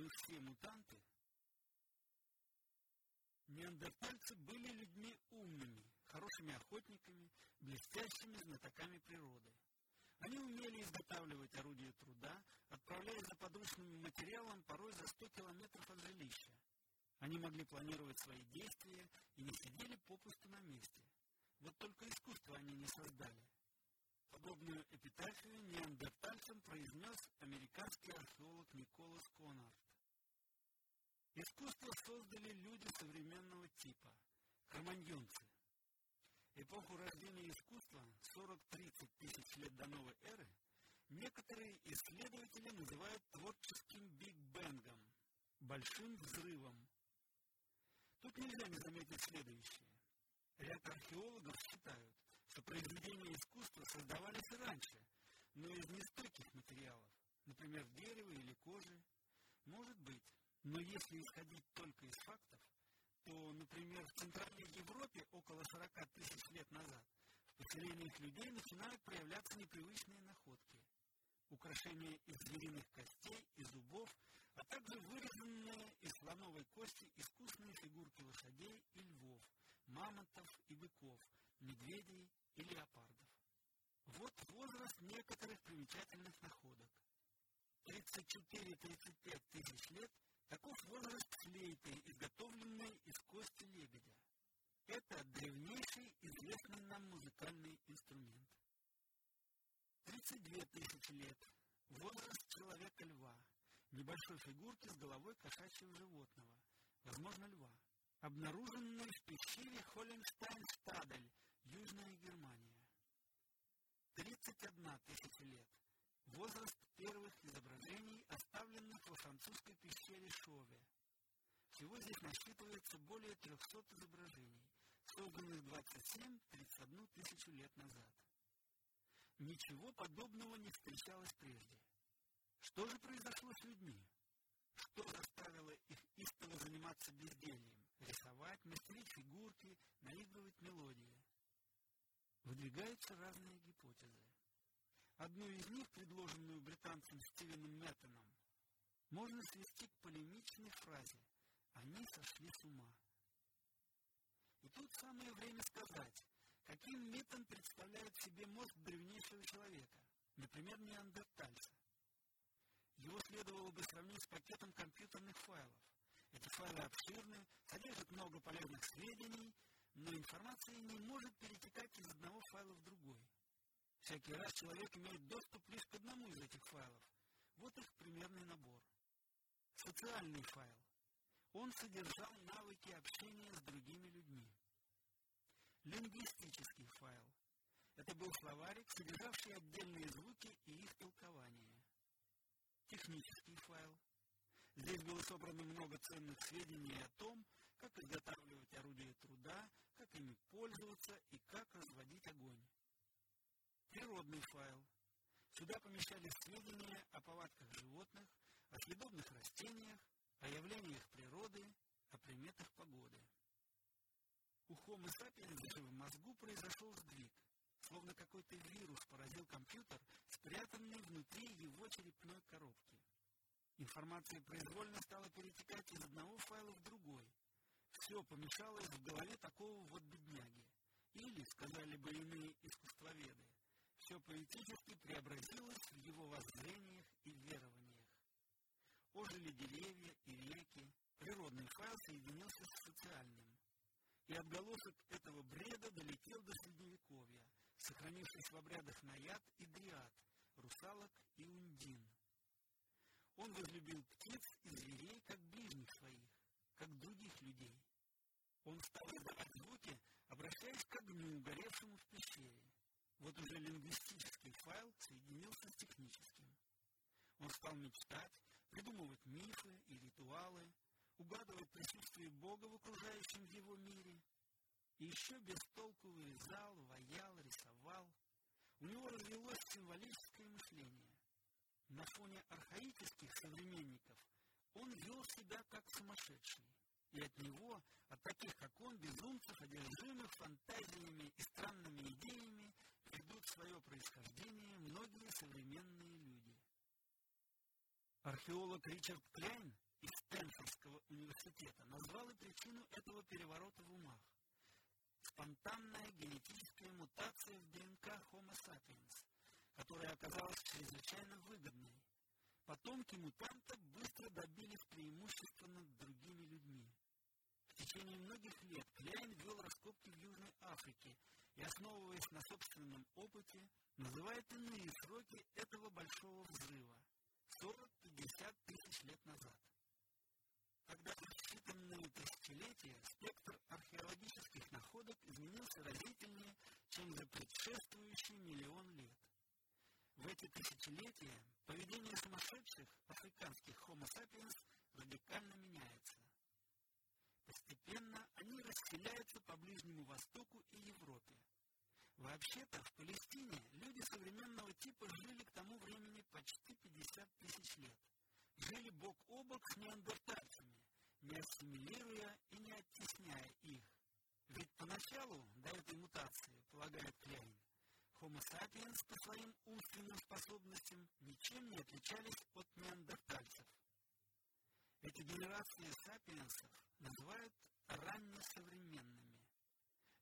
мы все мутанты? Неандертальцы были людьми умными, хорошими охотниками, блестящими знатоками природы. Они умели изготавливать орудия труда, отправляясь за подручным материалом порой за 100 километров от жилища. Они могли планировать свои действия и не сидели попусту на месте. Вот только искусство они не создали. Подобную эпитафию неандертальцам произнес Искусство создали люди современного типа – кроманьонцы. Эпоху рождения искусства, 40-30 тысяч лет до новой эры, некоторые исследователи называют творческим биг-бенгом, большим взрывом. Тут нельзя не заметить следующее. Ряд археологов считают, что произведения искусства создавались раньше, но из нестойких материалов, например, дерева или кожи. Может быть, но если исходить только из фактов, то, например, в Центральной Европе около 40 тысяч лет назад в поселениях людей начинают проявляться непривычные находки. Украшения из звериных костей и зубов, а также вырезанные из слоновой кости искусные фигурки лошадей и львов, мамонтов и быков, медведей и леопардов. Вот возраст некоторых примечательных находок. 34-35 тысяч лет – таков возраст флейты, изготовленной из кости лебедя. Это древнейший известный нам музыкальный инструмент. 32 тысячи лет – возраст человека-льва, небольшой фигурки с головой кошачьего животного, возможно, льва, обнаруженной в пещере Холленштайн-Штадель Южная Германия. 31 тысяча лет. Возраст первых изображений, оставленных во французской пещере. Всего здесь насчитывается более 300 изображений, созданных 27-31 тысячу лет назад. Ничего подобного не встречалось прежде. Что же произошло с людьми? Что заставило их истово заниматься бездельем, рисовать, мастерить фигурки, наигрывать мелодии? Выдвигаются разные гипотезы. Одну из них, предложенную британцем Стивеном Мэттоном, можно свести к полемичной фразе «они сошли с ума». И тут самое время сказать, каким методом представляет себе мозг древнейшего человека, например, неандертальца. Его следовало бы сравнить с пакетом компьютерных файлов. Эти файлы обширны, содержат много полезных сведений, но информация не может перетекать из одного файла в другой. Всякий раз человек имеет доступ лишь к одному из этих файлов. Вот их примерный набор. Социальный файл. Он содержал навыки общения с другими людьми. Лингвистический файл. Это был словарик, содержавший отдельные звуки и их толкование. Технический файл. Здесь было собрано много ценных сведений о том, как изготавливать орудия труда, как ими пользоваться и как разводить огонь. Природный файл. Сюда помещались сведения о повадках животных, о съедобных растениях, о явлениях природы, о приметах погоды. У Homo sapiens в мозгу произошел сдвиг, словно какой-то вирус поразил компьютер, спрятанный внутри его черепной коробки. Информация произвольно стала перетекать из одного файла в другой, все помешалось в голове такого вот бедняги. Или, сказали бы иные искусствоведы, все поэтически преобразилось в его воззрениях и верованиях. Ожили деревья и реки, природный файл соединился с социальным. И отголосок этого бреда долетел до Средневековья, сохранившись в обрядах наяд и дриад, русалок и ундин. Он возлюбил птиц и зверей как ближних своих, как других людей. Он стал издавать звуки, обращаясь к огню, горевшему в пещере. Вот уже лингвистический файл соединился с техническим. Он стал мечтать, придумывать мифы и ритуалы, угадывать присутствие Бога в окружающем его мире. И еще без толку вырезал, ваял, рисовал. У него развелось символическое мышление. На фоне архаических современников он вел себя как сумасшедший. И от него, от таких, как он, безумцев, одержимых фантазиями и странными идеями, ведут свое происхождение многие современные люди. Археолог Ричард Кляйн университета назвал и причину этого переворота в умах. Спонтанная генетическая мутация в ДНК Homo sapiens, которая оказалась чрезвычайно выгодной. Потомки мутанта быстро добились преимущества над другими людьми. В течение многих лет Кляйн вел раскопки в Южной Африке и, основываясь на собственном опыте, называет иные сроки этого большого взрыва – 40-50 тысяч лет назад. Когда в считанные тысячелетия спектр археологических находок изменился разительнее, чем за предшествующий миллион лет. В эти тысячелетия поведение сумасшедших африканских Homo sapiens радикально меняется. Постепенно они расселяются по Ближнему Востоку и Европе. Вообще-то в Палестине люди современного типа жили к тому времени почти 50 тысяч лет. Жили бок о бок с неандертальцами, не ассимилируя и не оттесняя их. Ведь поначалу, до этой мутации, полагает Кляйн, Homo sapiens по своим умственным способностям ничем не отличались от неандертальцев. Эти генерации сапиенсов называют раннесовременными.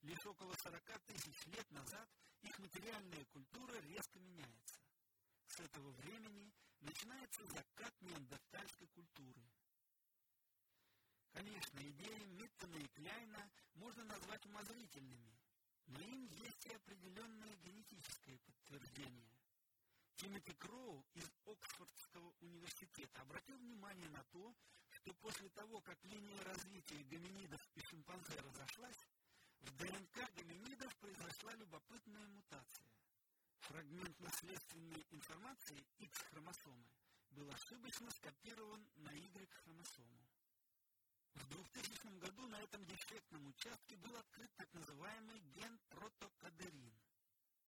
Лишь около 40 тысяч лет назад их материальная культура резко меняется. С этого времени начинается закат неандертальской культуры. Конечно, идеи Миттона и Кляйна можно назвать умозрительными, но им есть и определенное генетическое подтверждение. Тимоти Кроу из Оксфордского университета обратил внимание на то, что после того, как линия развития гоминидов и шимпанзе разошлась, в ДНК гоминидов произошла любопытная мутация. Фрагмент наследственной информации X-хромосомы был ошибочно скопирован на Y-хромосому. В 2000 году на этом дефектном участке был открыт так называемый